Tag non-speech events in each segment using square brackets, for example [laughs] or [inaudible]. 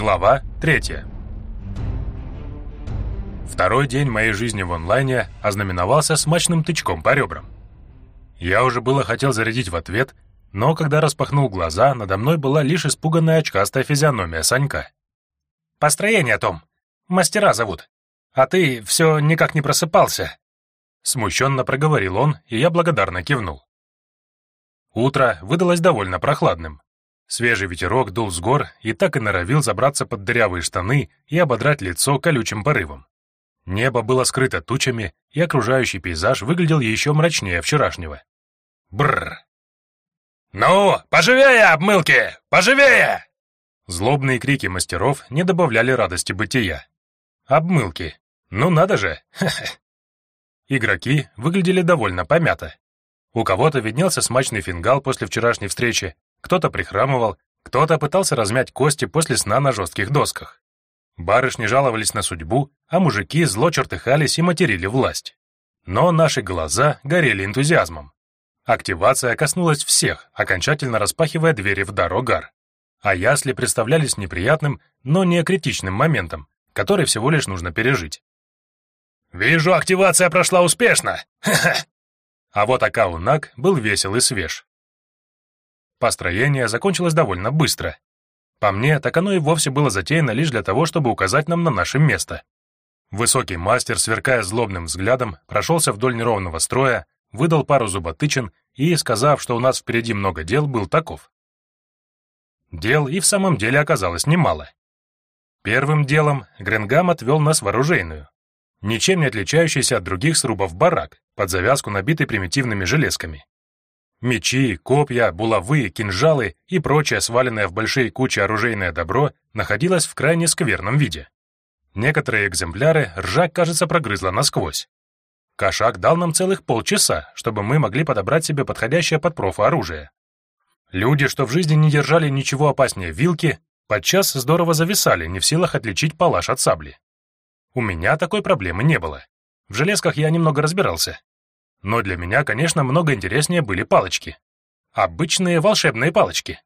Глава 3. Второй день моей жизни в онлайне ознаменовался смачным тычком по ребрам. Я уже было хотел зарядить в ответ, но когда распахнул глаза, надо мной была лишь испуганная очкастая физиономия Санька. «Построение, Том. Мастера зовут. А ты все никак не просыпался». Смущенно проговорил он, и я благодарно кивнул. Утро выдалось довольно прохладным. Свежий ветерок дул с гор и так и норовил забраться под дырявые штаны и ободрать лицо колючим порывом. Небо было скрыто тучами, и окружающий пейзаж выглядел еще мрачнее вчерашнего. Бррр. «Ну, поживее, обмылки! Поживее!» Злобные крики мастеров не добавляли радости бытия. Обмылки. Ну надо же! Игроки выглядели довольно помято. У кого-то виднелся смачный фингал после вчерашней встречи, кто-то прихрамывал, кто-то пытался размять кости после сна на жестких досках. Барышни жаловались на судьбу, а мужики зло чертыхались и материли власть. Но наши глаза горели энтузиазмом. Активация коснулась всех, окончательно распахивая двери в Дарогар. А ясли представлялись неприятным, но не критичным моментом, который всего лишь нужно пережить. «Вижу, активация прошла успешно! Ха-ха!» А вот Акаунак был весел и свеж. Построение закончилось довольно быстро. По мне, так оно и вовсе было затеяно лишь для того, чтобы указать нам на наше место. Высокий мастер, сверкая злобным взглядом, прошелся вдоль неровного строя, выдал пару зуботычин и, сказав, что у нас впереди много дел, был таков. Дел и в самом деле оказалось немало. Первым делом Гренгам отвел нас в оружейную, ничем не отличающийся от других срубов барак, под завязку набитый примитивными железками. Мечи, копья, булавы, кинжалы и прочее сваленное в большие кучи оружейное добро находилось в крайне скверном виде. Некоторые экземпляры ржа, кажется, прогрызла насквозь. Кошак дал нам целых полчаса, чтобы мы могли подобрать себе подходящее под профа оружие. Люди, что в жизни не держали ничего опаснее вилки, подчас здорово зависали, не в силах отличить палаш от сабли. У меня такой проблемы не было. В железках я немного разбирался. Но для меня, конечно, много интереснее были палочки. Обычные волшебные палочки.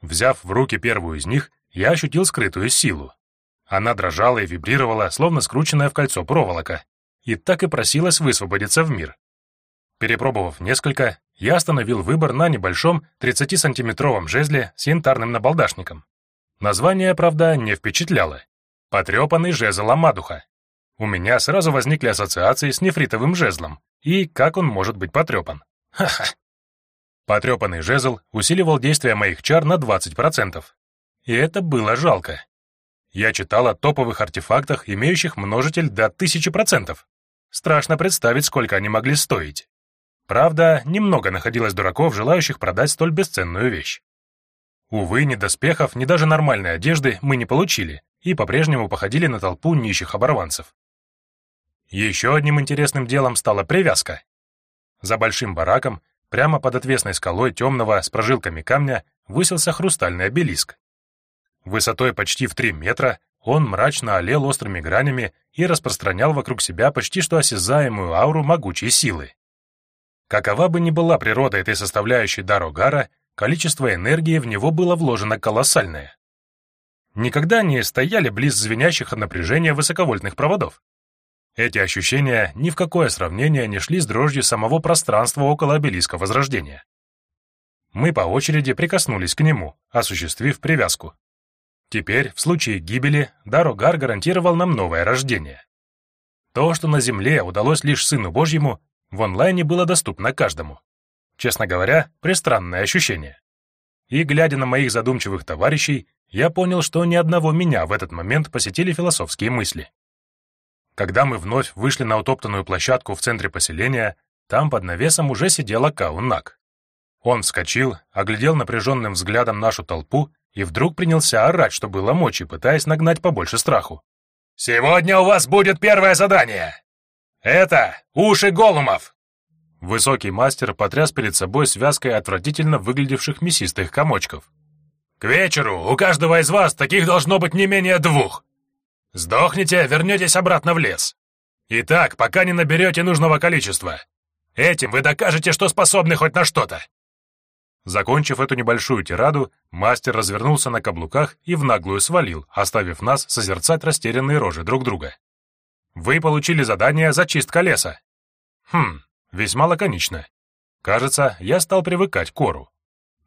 Взяв в руки первую из них, я ощутил скрытую силу. Она дрожала и вибрировала, словно скрученная в кольцо проволока, и так и просилась высвободиться в мир. Перепробовав несколько, я остановил выбор на небольшом 30-сантиметровом жезле с янтарным набалдашником. Название, правда, не впечатляло. Потрепанный жезл Амадуха. У меня сразу возникли ассоциации с нефритовым жезлом, и как он может быть потрепан. Ха-ха. Потрепанный жезл усиливал действие моих чар на 20%. И это было жалко. Я читал о топовых артефактах, имеющих множитель до 1000%. Страшно представить, сколько они могли стоить. Правда, немного находилось дураков, желающих продать столь бесценную вещь. Увы, ни доспехов, ни даже нормальной одежды мы не получили и по-прежнему походили на толпу нищих оборванцев. Еще одним интересным делом стала привязка. За большим бараком, прямо под отвесной скалой темного с прожилками камня, высился хрустальный обелиск. Высотой почти в три метра он мрачно олел острыми гранями и распространял вокруг себя почти что осязаемую ауру могучей силы. Какова бы ни была природа этой составляющей Дарогара, количество энергии в него было вложено колоссальное. Никогда не стояли близ звенящих от напряжения высоковольтных проводов. Эти ощущения ни в какое сравнение не шли с дрожью самого пространства около обелиска Возрождения. Мы по очереди прикоснулись к нему, осуществив привязку. Теперь, в случае гибели, Дарогар гарантировал нам новое рождение. То, что на Земле удалось лишь Сыну Божьему, в онлайне было доступно каждому. Честно говоря, пристранное ощущение. И, глядя на моих задумчивых товарищей, я понял, что ни одного меня в этот момент посетили философские мысли. Когда мы вновь вышли на утоптанную площадку в центре поселения, там под навесом уже сидел Акаунак. Он вскочил, оглядел напряженным взглядом нашу толпу и вдруг принялся орать, что было мочи, пытаясь нагнать побольше страху. «Сегодня у вас будет первое задание! Это уши голумов!» Высокий мастер потряс перед собой связкой отвратительно выглядевших мясистых комочков. «К вечеру у каждого из вас таких должно быть не менее двух. Сдохнете, вернетесь обратно в лес. Итак, пока не наберете нужного количества. Этим вы докажете, что способны хоть на что-то. Закончив эту небольшую тираду, мастер развернулся на каблуках и в наглую свалил, оставив нас созерцать растерянные рожи друг друга. «Вы получили задание «Зачистка леса». Хм, весьма лаконично. Кажется, я стал привыкать к кору.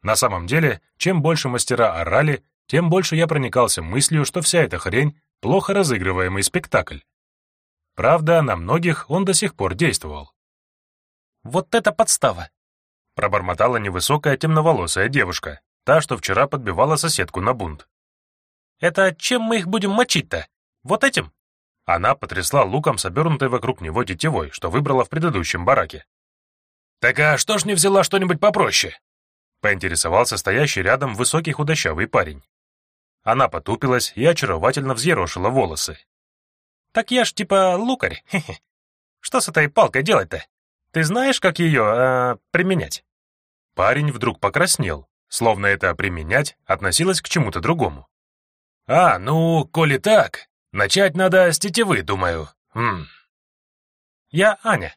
На самом деле, чем больше мастера орали, тем больше я проникался мыслью, что вся эта хрень — плохо разыгрываемый спектакль. Правда, на многих он до сих пор действовал. «Вот это подстава!» — пробормотала невысокая темноволосая девушка, та, что вчера подбивала соседку на бунт. «Это чем мы их будем мочить-то? Вот этим?» Она потрясла луком, собернутой вокруг него тетевой, что выбрала в предыдущем бараке. «Так а что ж не взяла что-нибудь попроще?» — поинтересовался стоящий рядом высокий худощавый парень. Она потупилась и очаровательно взъерошила волосы. «Так я ж типа лукарь. [laughs] Что с этой палкой делать-то? Ты знаешь, как ее э, применять?» Парень вдруг покраснел, словно это «применять» относилось к чему-то другому. «А, ну, коли так, начать надо с тетивы, думаю. Хм». «Я Аня».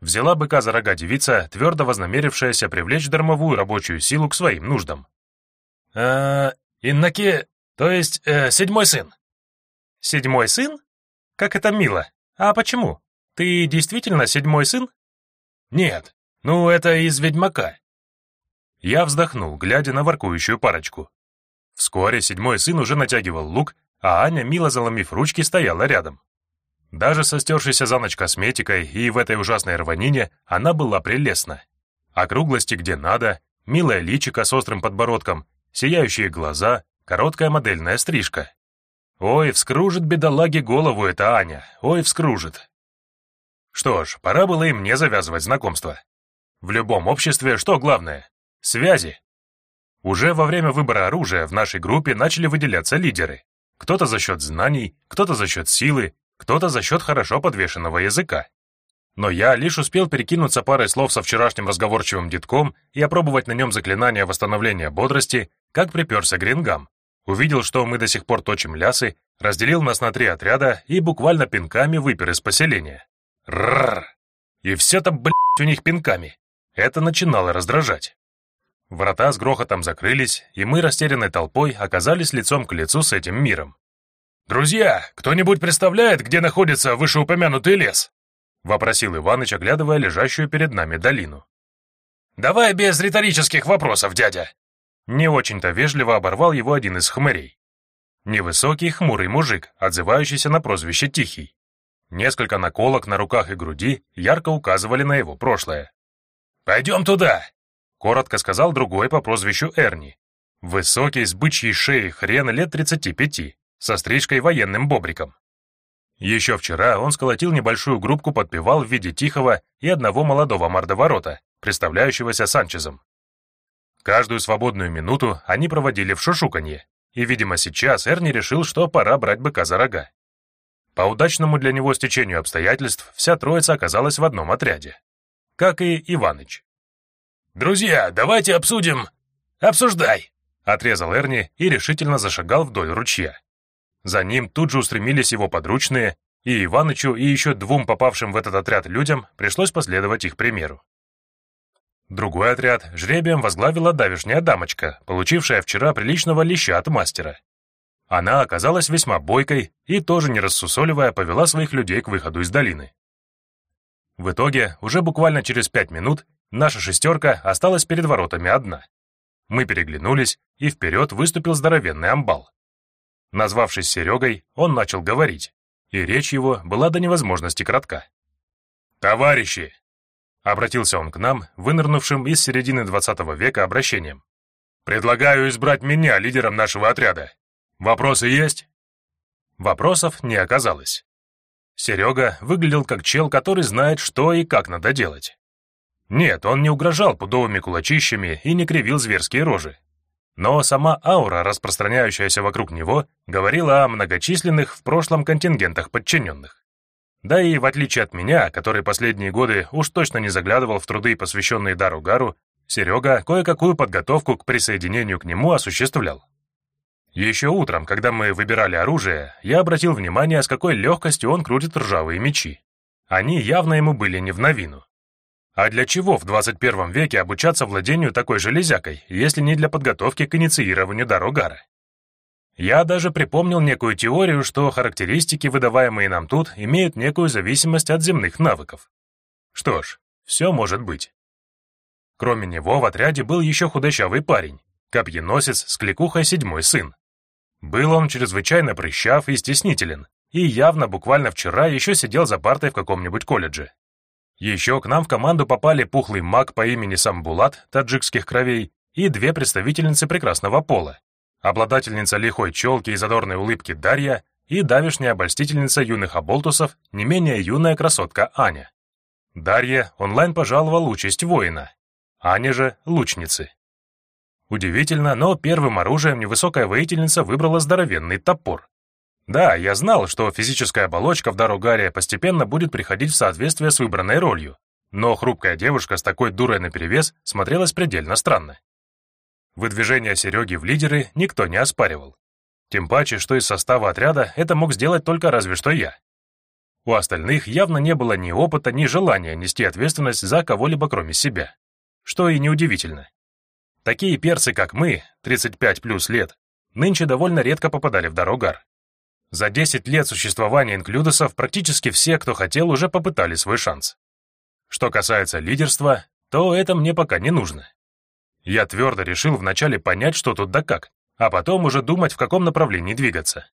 Взяла быка за рога девица, твердо вознамерившаяся привлечь дармовую рабочую силу к своим нуждам. «Э, Иннаки, то есть э, седьмой сын». «Седьмой сын? Как это мило. А почему? Ты действительно седьмой сын?» «Нет, ну это из Ведьмака». Я вздохнул, глядя на воркующую парочку. Вскоре седьмой сын уже натягивал лук, а Аня, мило заломив ручки, стояла рядом. Даже со стершейся за ночь косметикой и в этой ужасной рванине она была прелестна. Округлости где надо, милая личико с острым подбородком, сияющие глаза, короткая модельная стрижка. Ой, вскружит бедолаге голову эта Аня, ой, вскружит. Что ж, пора было и мне завязывать знакомство. В любом обществе что главное? Связи. Уже во время выбора оружия в нашей группе начали выделяться лидеры. Кто-то за счет знаний, кто-то за счет силы, кто-то за счет хорошо подвешенного языка. Но я лишь успел перекинуться парой слов со вчерашним разговорчивым детком и опробовать на нем заклинание восстановления бодрости, как приперся Грингам. Увидел, что мы до сих пор точим лясы, разделил нас на три отряда и буквально пинками выпер из поселения. Рррр! И все-то, блядь, у них пинками. Это начинало раздражать. Врата с грохотом закрылись, и мы растерянной толпой оказались лицом к лицу с этим миром. «Друзья, кто-нибудь представляет, где находится вышеупомянутый лес?» — вопросил Иваныч, оглядывая лежащую перед нами долину. «Давай без риторических вопросов, дядя!» Не очень-то вежливо оборвал его один из хмырей. Невысокий, хмурый мужик, отзывающийся на прозвище Тихий. Несколько наколок на руках и груди ярко указывали на его прошлое. «Пойдем туда!» — коротко сказал другой по прозвищу Эрни. Высокий, с бычьей шеей хрен лет 35, со стрижкой военным бобриком. Еще вчера он сколотил небольшую группку подпевал в виде тихого и одного молодого мордоворота, представляющегося Санчезом. Каждую свободную минуту они проводили в шушуканье, и, видимо, сейчас Эрни решил, что пора брать быка за рога. По удачному для него стечению обстоятельств вся троица оказалась в одном отряде. Как и Иваныч. «Друзья, давайте обсудим...» «Обсуждай!» — отрезал Эрни и решительно зашагал вдоль ручья. За ним тут же устремились его подручные, и Иванычу, и еще двум попавшим в этот отряд людям пришлось последовать их примеру. Другой отряд жребием возглавила давишняя дамочка, получившая вчера приличного леща от мастера. Она оказалась весьма бойкой и, тоже не рассусоливая, повела своих людей к выходу из долины. В итоге, уже буквально через пять минут, наша шестерка осталась перед воротами одна. Мы переглянулись, и вперед выступил здоровенный амбал. Назвавшись Серегой, он начал говорить, и речь его была до невозможности кратка. «Товарищи!» — обратился он к нам, вынырнувшим из середины двадцатого века обращением. «Предлагаю избрать меня лидером нашего отряда. Вопросы есть?» Вопросов не оказалось. Серега выглядел как чел, который знает, что и как надо делать. Нет, он не угрожал пудовыми кулачищами и не кривил зверские рожи но сама аура, распространяющаяся вокруг него, говорила о многочисленных в прошлом контингентах подчиненных. Да и в отличие от меня, который последние годы уж точно не заглядывал в труды, посвященные Дару Гару, Серега кое-какую подготовку к присоединению к нему осуществлял. Еще утром, когда мы выбирали оружие, я обратил внимание, с какой легкостью он крутит ржавые мечи. Они явно ему были не в новину. А для чего в 21 веке обучаться владению такой железякой, если не для подготовки к инициированию Дарогара? Я даже припомнил некую теорию, что характеристики, выдаваемые нам тут, имеют некую зависимость от земных навыков. Что ж, все может быть. Кроме него в отряде был еще худощавый парень, копьеносец с кликухой седьмой сын. Был он чрезвычайно прыщав и стеснителен, и явно буквально вчера еще сидел за партой в каком-нибудь колледже. Еще к нам в команду попали пухлый маг по имени Самбулат, таджикских кровей, и две представительницы прекрасного пола, обладательница лихой челки и задорной улыбки Дарья и давишняя обольстительница юных оболтусов, не менее юная красотка Аня. Дарья онлайн пожаловал участь воина, Аня же — лучницы. Удивительно, но первым оружием невысокая воительница выбрала здоровенный топор. Да, я знал, что физическая оболочка в Даругаре постепенно будет приходить в соответствие с выбранной ролью, но хрупкая девушка с такой дурой наперевес смотрелась предельно странно. Выдвижение Сереги в лидеры никто не оспаривал. Тем паче, что из состава отряда это мог сделать только разве что я. У остальных явно не было ни опыта, ни желания нести ответственность за кого-либо кроме себя. Что и неудивительно. Такие перцы, как мы, 35 плюс лет, нынче довольно редко попадали в Дарогар. За 10 лет существования инклюдусов практически все, кто хотел, уже попытали свой шанс. Что касается лидерства, то это мне пока не нужно. Я твердо решил вначале понять, что тут да как, а потом уже думать, в каком направлении двигаться.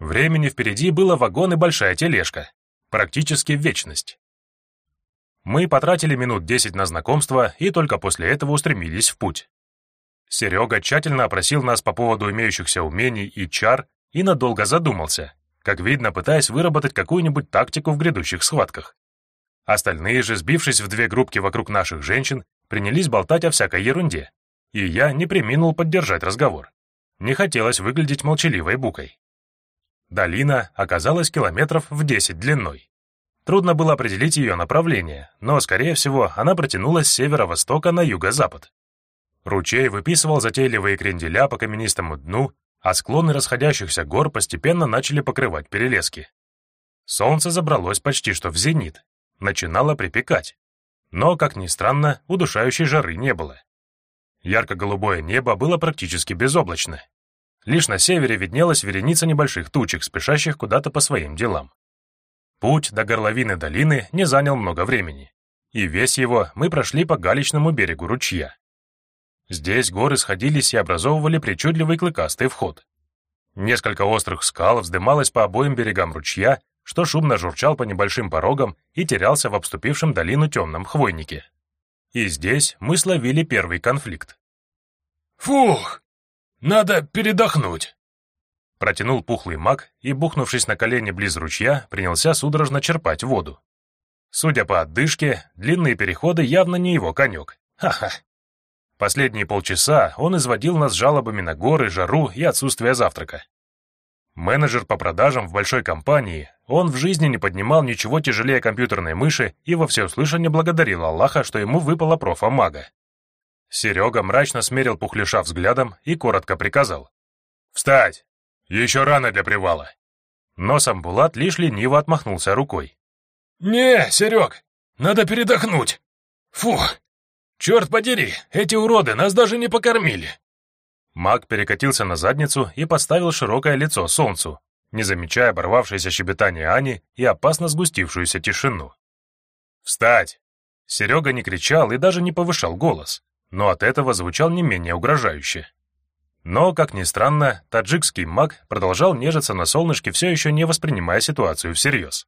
Времени впереди было вагон и большая тележка. Практически вечность. Мы потратили минут 10 на знакомство и только после этого устремились в путь. Серега тщательно опросил нас по поводу имеющихся умений и чар и надолго задумался, как видно, пытаясь выработать какую-нибудь тактику в грядущих схватках. Остальные же, сбившись в две группки вокруг наших женщин, принялись болтать о всякой ерунде, и я не приминул поддержать разговор. Не хотелось выглядеть молчаливой букой. Долина оказалась километров в 10 длиной. Трудно было определить ее направление, но, скорее всего, она протянулась с северо-востока на юго-запад. Ручей выписывал затейливые кренделя по каменистому дну, а склоны расходящихся гор постепенно начали покрывать перелески. Солнце забралось почти что в зенит, начинало припекать. Но, как ни странно, удушающей жары не было. Ярко-голубое небо было практически безоблачно. Лишь на севере виднелась вереница небольших тучек, спешащих куда-то по своим делам. Путь до горловины долины не занял много времени, и весь его мы прошли по галечному берегу ручья. Здесь горы сходились и образовывали причудливый клыкастый вход. Несколько острых скал вздымалось по обоим берегам ручья, что шумно журчал по небольшим порогам и терялся в обступившем долину темном хвойнике. И здесь мы словили первый конфликт. «Фух! Надо передохнуть!» Протянул пухлый маг и, бухнувшись на колени близ ручья, принялся судорожно черпать воду. Судя по отдышке, длинные переходы явно не его конек. Ха-ха. Последние полчаса он изводил нас жалобами на горы, жару и отсутствие завтрака. Менеджер по продажам в большой компании, он в жизни не поднимал ничего тяжелее компьютерной мыши и во всеуслышание благодарил Аллаха, что ему выпала профа-мага. Серега мрачно смерил пухлиша взглядом и коротко приказал. «Встать! Еще рано для привала. Но Самбулат лишь лениво отмахнулся рукой. «Не, Серег, надо передохнуть. Фух, черт подери, эти уроды нас даже не покормили». Маг перекатился на задницу и подставил широкое лицо солнцу, не замечая оборвавшееся щебетание Ани и опасно сгустившуюся тишину. «Встать!» Серега не кричал и даже не повышал голос, но от этого звучал не менее угрожающе. Но, как ни странно, таджикский маг продолжал нежиться на солнышке, все еще не воспринимая ситуацию всерьез.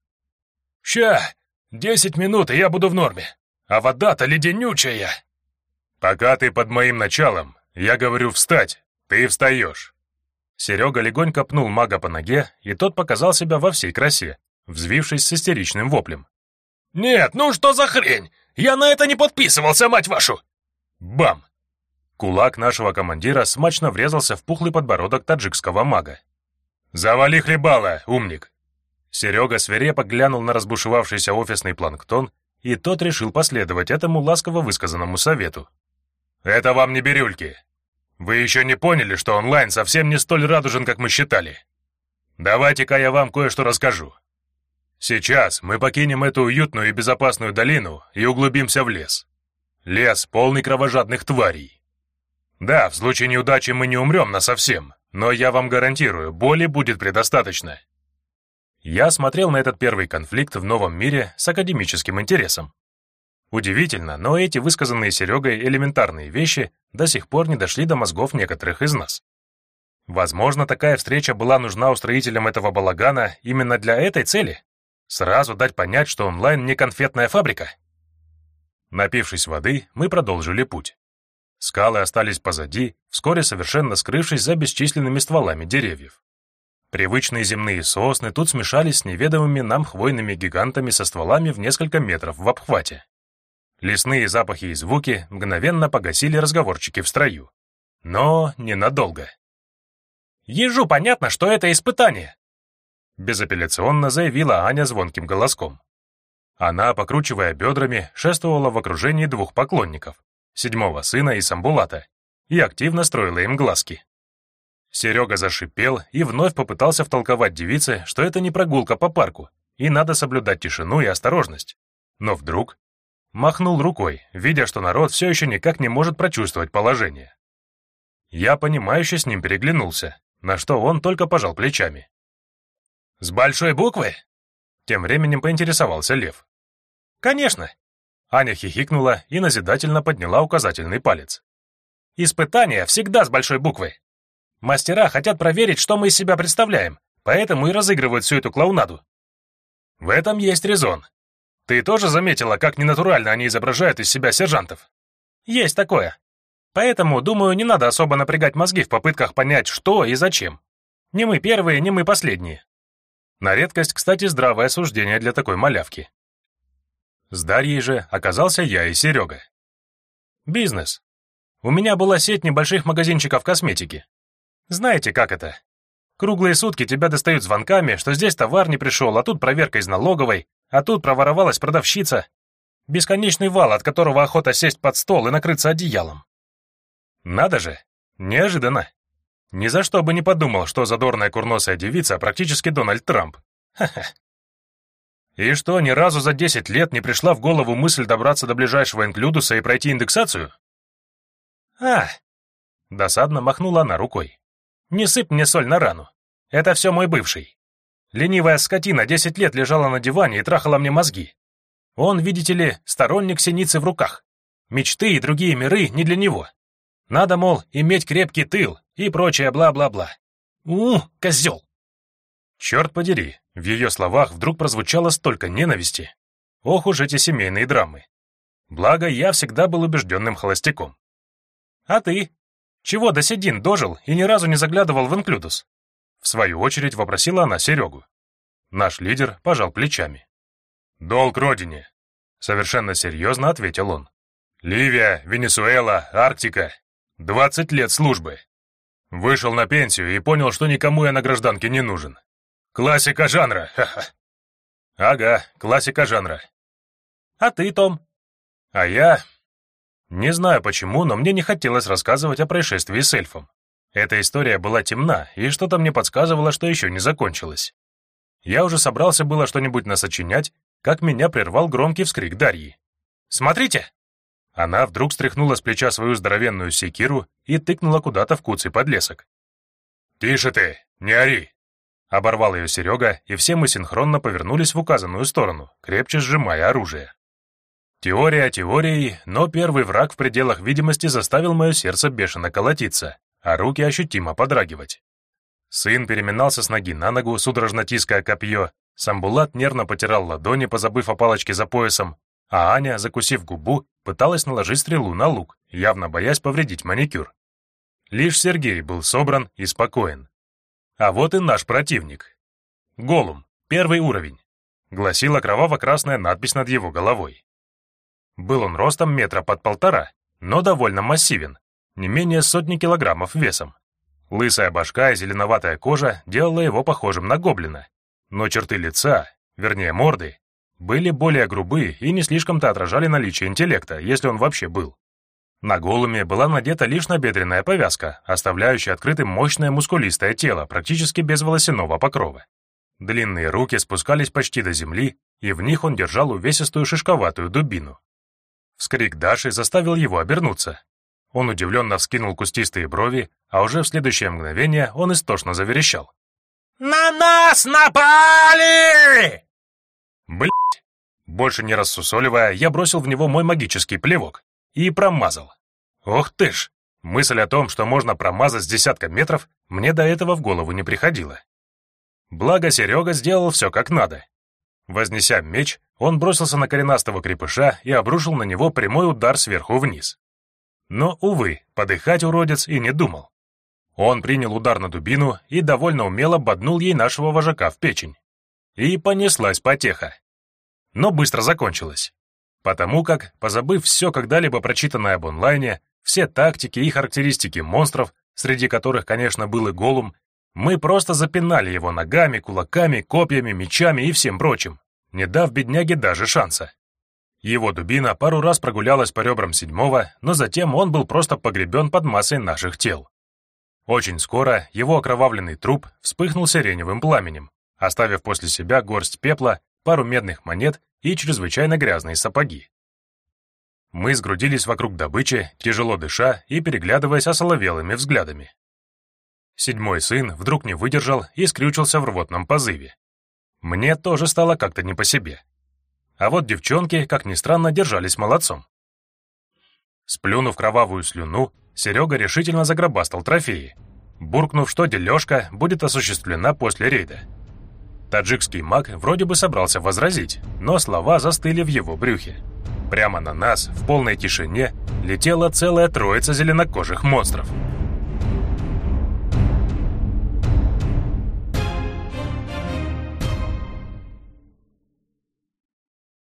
«Ща! Десять минут, и я буду в норме. А вода-то леденючая!» «Пока ты под моим началом, я говорю встать, ты встаешь». Серега легонько пнул мага по ноге, и тот показал себя во всей красе, взвившись с истеричным воплем. «Нет, ну что за хрень? Я на это не подписывался, мать вашу!» Бам! Кулак нашего командира смачно врезался в пухлый подбородок таджикского мага. «Завали хлебало, умник!» Серега свирепо глянул на разбушевавшийся офисный планктон, и тот решил последовать этому ласково высказанному совету. «Это вам не бирюльки. Вы еще не поняли, что онлайн совсем не столь радужен, как мы считали. Давайте-ка я вам кое-что расскажу». Сейчас мы покинем эту уютную и безопасную долину и углубимся в лес. Лес, полный кровожадных тварей. Да, в случае неудачи мы не умрем насовсем, но я вам гарантирую, боли будет предостаточно. Я смотрел на этот первый конфликт в новом мире с академическим интересом. Удивительно, но эти высказанные Серегой элементарные вещи до сих пор не дошли до мозгов некоторых из нас. Возможно, такая встреча была нужна устроителям этого балагана именно для этой цели? Сразу дать понять, что онлайн не конфетная фабрика? Напившись воды, мы продолжили путь. Скалы остались позади, вскоре совершенно скрывшись за бесчисленными стволами деревьев. Привычные земные сосны тут смешались с неведомыми нам хвойными гигантами со стволами в несколько метров в обхвате. Лесные запахи и звуки мгновенно погасили разговорчики в строю. Но ненадолго. «Ежу понятно, что это испытание!» Безапелляционно заявила Аня звонким голоском. Она, покручивая бедрами, шествовала в окружении двух поклонников седьмого сына и Самбулата, и активно строила им глазки. Серега зашипел и вновь попытался втолковать девице, что это не прогулка по парку, и надо соблюдать тишину и осторожность. Но вдруг махнул рукой, видя, что народ все еще никак не может прочувствовать положение. Я, понимающе с ним переглянулся, на что он только пожал плечами. «С большой буквы?» Тем временем поинтересовался Лев. «Конечно. Аня хихикнула и назидательно подняла указательный палец. «Испытания всегда с большой буквы. Мастера хотят проверить, что мы из себя представляем, поэтому и разыгрывают всю эту клоунаду». «В этом есть резон. Ты тоже заметила, как ненатурально они изображают из себя сержантов?» «Есть такое. Поэтому, думаю, не надо особо напрягать мозги в попытках понять, что и зачем. Не мы первые, не мы последние». На редкость, кстати, здравое суждение для такой малявки. С Дарьей же оказался я и Серега. Бизнес. У меня была сеть небольших магазинчиков косметики. Знаете, как это? Круглые сутки тебя достают звонками, что здесь товар не пришел, а тут проверка из налоговой, а тут проворовалась продавщица. Бесконечный вал, от которого охота сесть под стол и накрыться одеялом. Надо же, неожиданно. Ни за что бы не подумал, что задорная курносая девица практически Дональд Трамп. Ха-ха. И что, ни разу за 10 лет не пришла в голову мысль добраться до ближайшего инклюдуса и пройти индексацию? А, досадно махнула она рукой. Не сыпь мне соль на рану. Это все мой бывший. Ленивая скотина 10 лет лежала на диване и трахала мне мозги. Он, видите ли, сторонник синицы в руках. Мечты и другие миры не для него. Надо, мол, иметь крепкий тыл и прочее бла-бла-бла. У, козел! Черт подери, в ее словах вдруг прозвучало столько ненависти. Ох уж эти семейные драмы. Благо, я всегда был убежденным холостяком. А ты? Чего до седин дожил и ни разу не заглядывал в инклюдус? В свою очередь вопросила она Серегу. Наш лидер пожал плечами. «Долг родине», — совершенно серьезно ответил он. «Ливия, Венесуэла, Арктика. Двадцать лет службы. Вышел на пенсию и понял, что никому я на гражданке не нужен. Классика жанра, ха-ха. Ага, классика жанра. А ты, Том? А я... Не знаю почему, но мне не хотелось рассказывать о происшествии с эльфом. Эта история была темна, и что-то мне подсказывало, что еще не закончилась. Я уже собрался было что-нибудь насочинять, как меня прервал громкий вскрик Дарьи. «Смотрите!» Она вдруг стряхнула с плеча свою здоровенную секиру и тыкнула куда-то в куцый подлесок. «Тише ты, не ори!» Оборвал ее Серега, и все мы синхронно повернулись в указанную сторону, крепче сжимая оружие. Теория теорией, но первый враг в пределах видимости заставил мое сердце бешено колотиться, а руки ощутимо подрагивать. Сын переминался с ноги на ногу, судорожно тиская копье, Самбулат нервно потирал ладони, позабыв о палочке за поясом, а Аня, закусив губу, пыталась наложить стрелу на лук, явно боясь повредить маникюр. Лишь Сергей был собран и спокоен. А вот и наш противник. Голум, первый уровень, гласила кроваво-красная надпись над его головой. Был он ростом метра под полтора, но довольно массивен, не менее сотни килограммов весом. Лысая башка и зеленоватая кожа делала его похожим на гоблина, но черты лица, вернее морды, были более грубые и не слишком-то отражали наличие интеллекта, если он вообще был. На голуме была надета лишь набедренная повязка, оставляющая открытым мощное мускулистое тело, практически без волосяного покрова. Длинные руки спускались почти до земли, и в них он держал увесистую шишковатую дубину. Вскрик Даши заставил его обернуться. Он удивленно вскинул кустистые брови, а уже в следующее мгновение он истошно заверещал. «На нас напали!» Блять! Больше не рассусоливая, я бросил в него мой магический плевок и промазал. Ох ты ж! Мысль о том, что можно промазать с десятка метров, мне до этого в голову не приходила. Благо Серега сделал все как надо. Вознеся меч, он бросился на коренастого крепыша и обрушил на него прямой удар сверху вниз. Но, увы, подыхать уродец и не думал. Он принял удар на дубину и довольно умело боднул ей нашего вожака в печень. И понеслась потеха. Но быстро закончилась. Потому как, позабыв все когда-либо прочитанное об онлайне, все тактики и характеристики монстров, среди которых, конечно, был и голум, мы просто запинали его ногами, кулаками, копьями, мечами и всем прочим, не дав бедняге даже шанса. Его дубина пару раз прогулялась по ребрам седьмого, но затем он был просто погребен под массой наших тел. Очень скоро его окровавленный труп вспыхнул сиреневым пламенем, оставив после себя горсть пепла, пару медных монет и чрезвычайно грязные сапоги. Мы сгрудились вокруг добычи, тяжело дыша и переглядываясь осоловелыми взглядами. Седьмой сын вдруг не выдержал и скрючился в рвотном позыве. Мне тоже стало как-то не по себе. А вот девчонки, как ни странно, держались молодцом. Сплюнув кровавую слюну, Серега решительно загробастал трофеи, буркнув, что дележка будет осуществлена после рейда. Таджикский маг вроде бы собрался возразить, но слова застыли в его брюхе. Прямо на нас, в полной тишине, летела целая троица зеленокожих монстров —